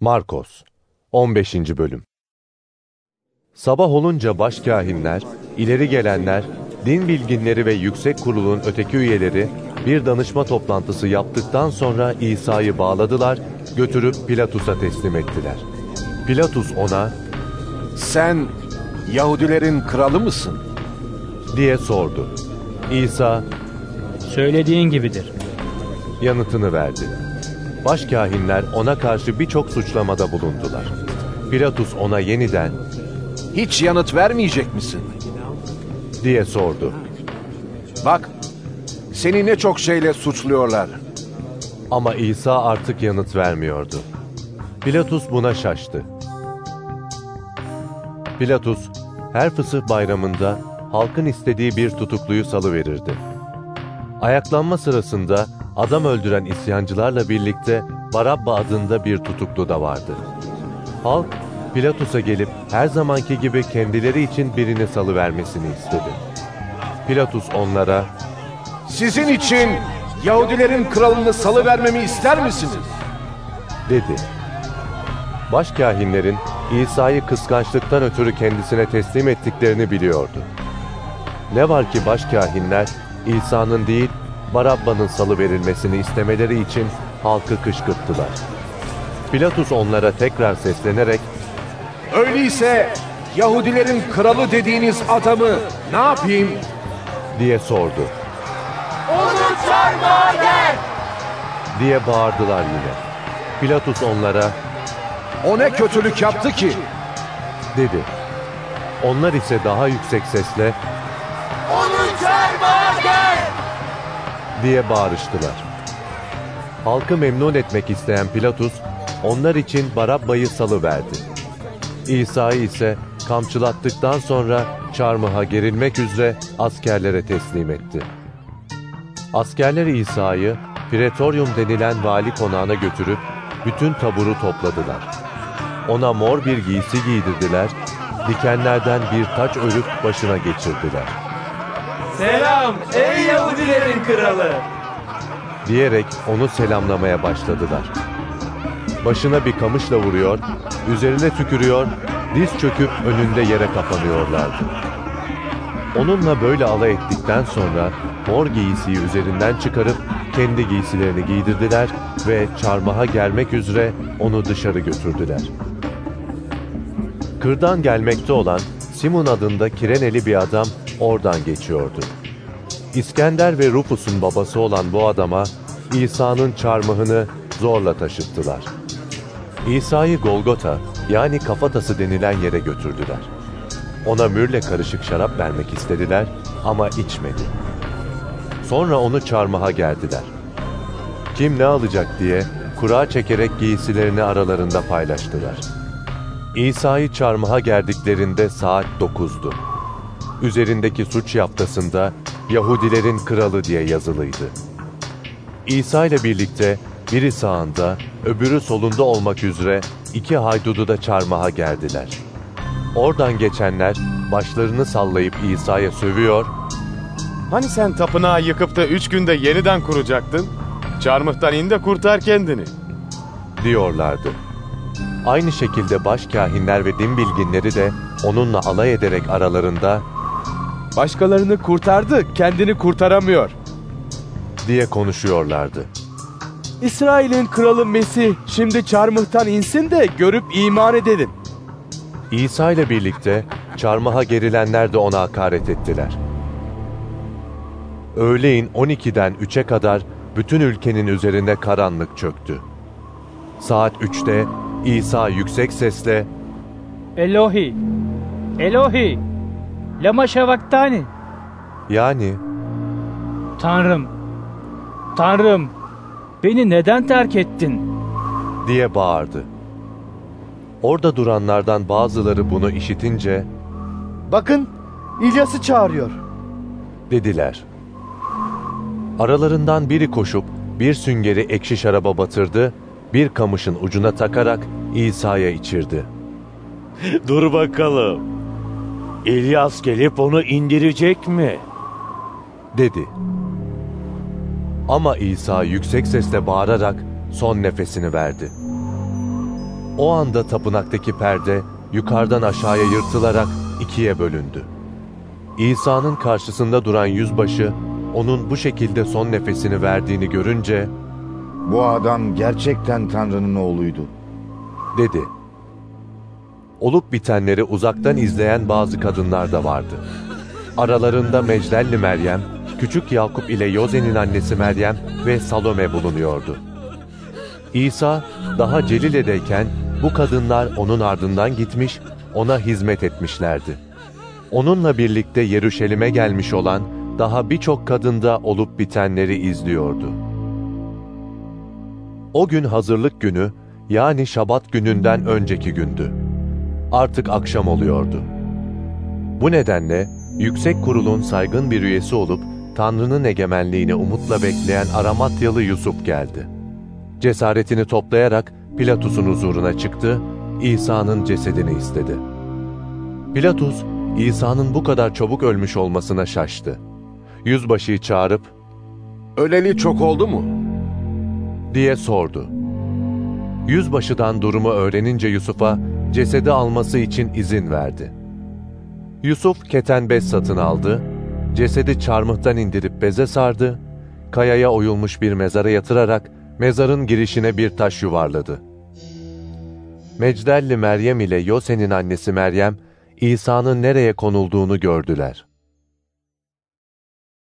Markos 15. Bölüm Sabah olunca başkâhinler, ileri gelenler, din bilginleri ve yüksek kurulun öteki üyeleri bir danışma toplantısı yaptıktan sonra İsa'yı bağladılar, götürüp Pilatus'a teslim ettiler. Pilatus ona Sen Yahudilerin kralı mısın? diye sordu. İsa Söylediğin gibidir. yanıtını verdi. Başkâhinler ona karşı birçok suçlamada bulundular. Pilatus ona yeniden Hiç yanıt vermeyecek misin? diye sordu. Bak, seni ne çok şeyle suçluyorlar. Ama İsa artık yanıt vermiyordu. Pilatus buna şaştı. Pilatus, her fısıh bayramında halkın istediği bir tutukluyu salıverirdi. Ayaklanma sırasında adam öldüren isyancılarla birlikte Barabba adında bir tutuklu da vardı. Halk, Pilatus'a gelip her zamanki gibi kendileri için birini salıvermesini istedi. Pilatus onlara, Sizin için Yahudilerin kralını salıvermemi ister misiniz? dedi. Başkâhinlerin İsa'yı kıskançlıktan ötürü kendisine teslim ettiklerini biliyordu. Ne var ki başkâhinler İsa'nın değil Barabba'nın salı verilmesini istemeleri için halkı kışkırttılar. Pilatus onlara tekrar seslenerek Öyleyse Yahudilerin kralı dediğiniz adamı ne yapayım? diye sordu. Onu çarmıha gel! Diye bağırdılar yine. Pilatus onlara O ne kötülük yaptı ki? dedi. Onlar ise daha yüksek sesle Onu çarmıha gel! Diye bağırıştılar. Halkı memnun etmek isteyen Pilatus, onlar için Barabba'yı salıverdi. İsa'yı ise kamçılattıktan sonra çarmıha gerilmek üzere askerlere teslim etti. Askerler İsa'yı Pretoryum denilen vali konağına götürüp bütün taburu topladılar. Ona mor bir giysi giydirdiler, dikenlerden bir taç örüp başına geçirdiler. Selam ey Yahudilerin kralı. diyerek onu selamlamaya başladılar. Başına bir kamışla vuruyor, üzerine tükürüyor, diz çöküp önünde yere kapanıyorlardı. Onunla böyle alay ettikten sonra mor giysiyi üzerinden çıkarıp kendi giysilerini giydirdiler ve çarmıha gelmek üzere onu dışarı götürdüler. Kırdan gelmekte olan Simon adında Kireneli bir adam oradan geçiyordu. İskender ve Rufus'un babası olan bu adama İsa'nın çarmıhını zorla taşıttılar. İsa'yı Golgota yani kafatası denilen yere götürdüler. Ona mürle karışık şarap vermek istediler ama içmedi. Sonra onu çarmıha gerdiler. Kim ne alacak diye kura çekerek giysilerini aralarında paylaştılar. İsa'yı çarmıha gerdiklerinde saat dokuzdu. Üzerindeki suç yaftasında Yahudilerin kralı diye yazılıydı. İsa ile birlikte biri sağında, öbürü solunda olmak üzere iki haydudu da çarmıha geldiler. Oradan geçenler başlarını sallayıp İsa'ya sövüyor, Hani sen tapınağı yıkıp da üç günde yeniden kuracaktın? Çarmıhtan in de kurtar kendini. diyorlardı. Aynı şekilde başkâhinler ve din bilginleri de onunla alay ederek aralarında Başkalarını kurtardı, kendini kurtaramıyor. diye konuşuyorlardı. İsrail'in kralı Mesih şimdi çarmıhtan insin de görüp iman edelim. İsa ile birlikte çarmıha gerilenler de ona hakaret ettiler. Öğleyin 12'den 3'e kadar bütün ülkenin üzerinde karanlık çöktü. Saat 3'te İsa yüksek sesle Elohi, Elohi, lama şevaktani. yani Tanrım, Tanrım, beni neden terk ettin? diye bağırdı. Orada duranlardan bazıları bunu işitince Bakın, İlyas'ı çağırıyor. dediler. Aralarından biri koşup bir süngeri ekşi şaraba batırdı, bir kamışın ucuna takarak İsa'ya içirdi. Dur bakalım. İlyas gelip onu indirecek mi? dedi. Ama İsa yüksek sesle bağırarak son nefesini verdi. O anda tapınaktaki perde yukarıdan aşağıya yırtılarak ikiye bölündü. İsa'nın karşısında duran yüzbaşı onun bu şekilde son nefesini verdiğini görünce Bu adam gerçekten Tanrı'nın oğluydu. dedi. Olup bitenleri uzaktan izleyen bazı kadınlar da vardı. Aralarında Mecdelli Meryem, küçük Yakup ile Yoze'nin annesi Meryem ve Salome bulunuyordu. İsa daha Celile'deyken bu kadınlar onun ardından gitmiş, ona hizmet etmişlerdi. Onunla birlikte Yeruşalim'e gelmiş olan daha birçok kadın da olup bitenleri izliyordu. O gün hazırlık günü, yani Şabat gününden önceki gündü. Artık akşam oluyordu. Bu nedenle yüksek kurulun saygın bir üyesi olup Tanrı'nın egemenliğini umutla bekleyen Aramatyalı Yusuf geldi. Cesaretini toplayarak Pilatus'un huzuruna çıktı, İsa'nın cesedini istedi. Pilatus, İsa'nın bu kadar çabuk ölmüş olmasına şaştı. Yüzbaşıyı çağırıp Öleli çok oldu mu? diye sordu. Yüzbaşıdan durumu öğrenince Yusuf'a cesedi alması için izin verdi. Yusuf keten bez satın aldı, cesedi çarmıhtan indirip beze sardı, kayaya oyulmuş bir mezara yatırarak mezarın girişine bir taş yuvarladı. Mecdelli Meryem ile Yose'nin annesi Meryem, İsa'nın nereye konulduğunu gördüler.